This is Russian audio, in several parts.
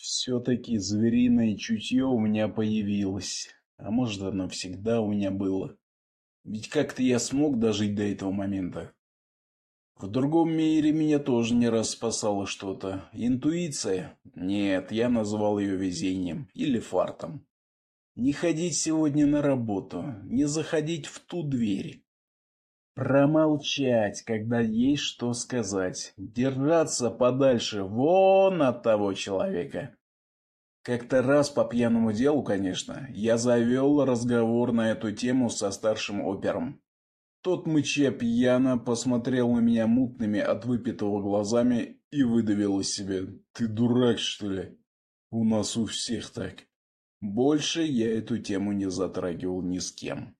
Все-таки звериное чутье у меня появилось. А может, оно всегда у меня было. Ведь как-то я смог дожить до этого момента. В другом мире меня тоже не раз спасало что-то. Интуиция? Нет, я назвал ее везением или фартом. Не ходить сегодня на работу, не заходить в ту дверь. Промолчать, когда есть что сказать. Держаться подальше вон от того человека. Как-то раз по пьяному делу, конечно, я завел разговор на эту тему со старшим опером. Тот мыча пьяно посмотрел на меня мутными от выпитого глазами и выдавил из себя. «Ты дурак, что ли? У нас у всех так». Больше я эту тему не затрагивал ни с кем.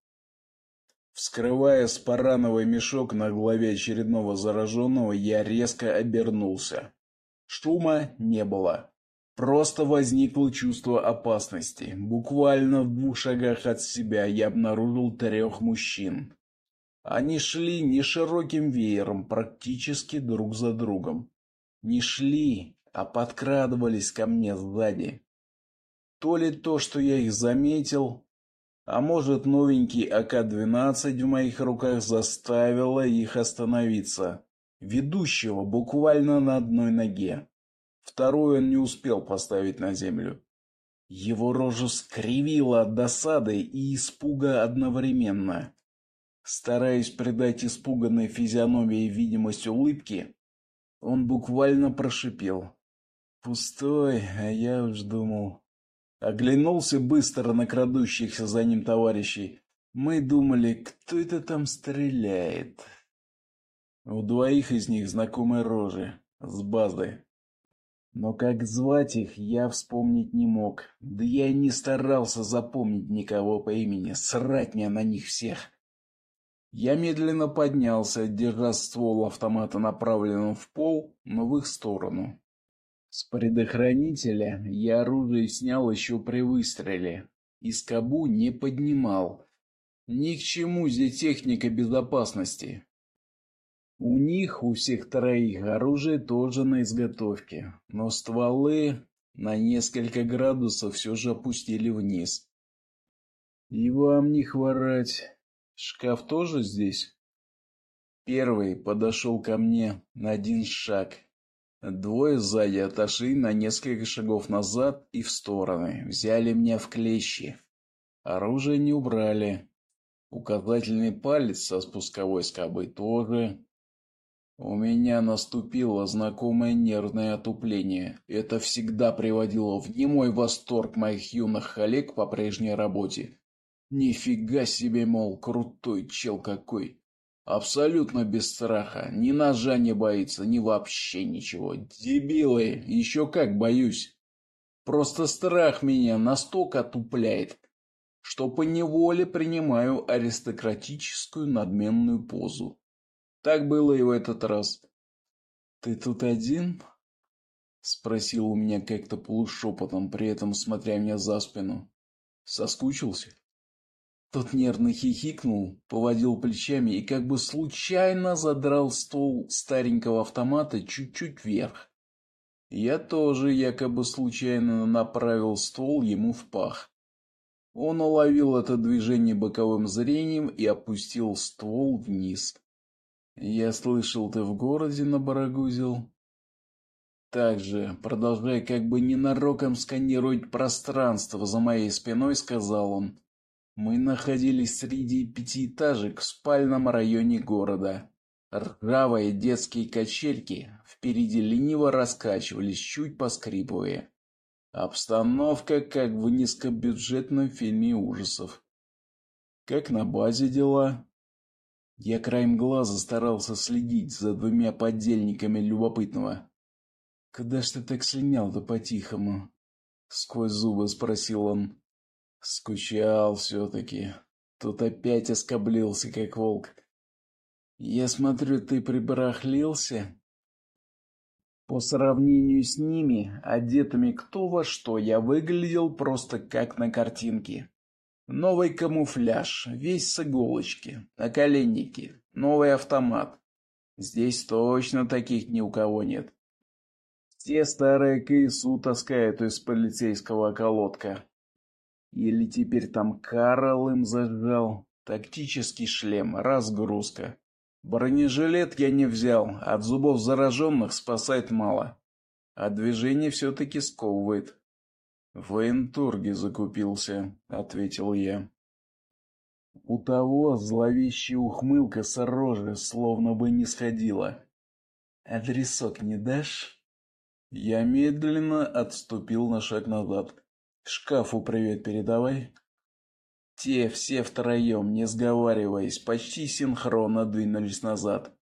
Вскрывая спарановый мешок на голове очередного зараженного, я резко обернулся. Шума не было. Просто возникло чувство опасности. Буквально в двух шагах от себя я обнаружил трех мужчин. Они шли не широким веером, практически друг за другом. Не шли, а подкрадывались ко мне сзади. То ли то, что я их заметил, а может новенький АК-12 в моих руках заставило их остановиться. Ведущего буквально на одной ноге. Второй он не успел поставить на землю. Его рожу скривило от досады и испуга одновременно. Стараясь придать испуганной физиономии видимость улыбки, он буквально прошипел. «Пустой, а я уж думал...» Оглянулся быстро на крадущихся за ним товарищей. Мы думали, кто это там стреляет. У двоих из них знакомые рожи, с базы. Но как звать их, я вспомнить не мог. Да я и не старался запомнить никого по имени. Срать мне на них всех. Я медленно поднялся, держа ствол автомата направленным в пол, но в их сторону. С предохранителя я оружие снял еще при выстреле. И скобу не поднимал. Ни к чему здесь техника безопасности. У них, у всех троих, оружие тоже на изготовке, но стволы на несколько градусов все же опустили вниз. И вам не хворать. Шкаф тоже здесь? Первый подошел ко мне на один шаг. Двое сзади отошли на несколько шагов назад и в стороны, взяли меня в клещи. Оружие не убрали. Указательный палец со спусковой скобой тоже. У меня наступило знакомое нервное отупление. Это всегда приводило в немой восторг моих юных коллег по прежней работе. Нифига себе, мол, крутой чел какой. Абсолютно без страха, ни ножа не боится, ни вообще ничего. Дебилы, еще как боюсь. Просто страх меня настолько отупляет, что поневоле принимаю аристократическую надменную позу. Так было и в этот раз. «Ты тут один?» — спросил у меня как-то полушепотом, при этом смотря мне за спину. «Соскучился?» Тот нервно хихикнул, поводил плечами и как бы случайно задрал ствол старенького автомата чуть-чуть вверх. Я тоже якобы случайно направил ствол ему в пах. Он уловил это движение боковым зрением и опустил ствол вниз. Я слышал, ты в городе набарагузил. Также, продолжая как бы ненароком сканировать пространство за моей спиной, сказал он. Мы находились среди пятиэтажек в спальном районе города. Ржавые детские качельки впереди лениво раскачивались, чуть поскрипывая. Обстановка как в низкобюджетном фильме ужасов. Как на базе дела? Я краем глаза старался следить за двумя подельниками любопытного. «Когда ж ты так слинял-то по-тихому?» — сквозь зубы спросил он. «Скучал все-таки. Тут опять оскоблился, как волк. Я смотрю, ты прибарахлился?» По сравнению с ними, одетыми кто во что, я выглядел просто как на картинке. Новый камуфляж, весь с иголочки, наколенники, новый автомат. Здесь точно таких ни у кого нет. Все старые КСУ таскают из полицейского околотка. Или теперь там Карл им зажал. Тактический шлем, разгрузка. Бронежилет я не взял, от зубов зараженных спасать мало. А движение все-таки сковывает. В военторге закупился, ответил я. У того зловещая ухмылка с рожи словно бы не сходила. Адресок не дашь? Я медленно отступил на шаг назад. Шкафу привет передавай. Те все втроем, не сговариваясь, почти синхронно двинулись назад.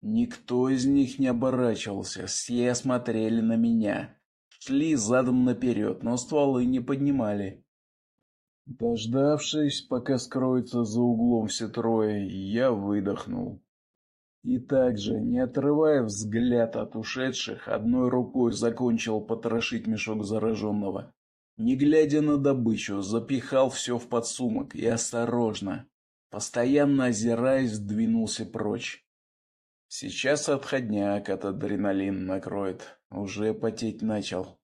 Никто из них не оборачивался, все смотрели на меня. Шли задом наперед, но стволы не поднимали. Дождавшись, пока скроется за углом все трое, я выдохнул. И также, не отрывая взгляд от ушедших, одной рукой закончил потрошить мешок зараженного. Не глядя на добычу, запихал все в подсумок и осторожно, постоянно озираясь, двинулся прочь. Сейчас отходняк от адреналин накроет, уже потеть начал.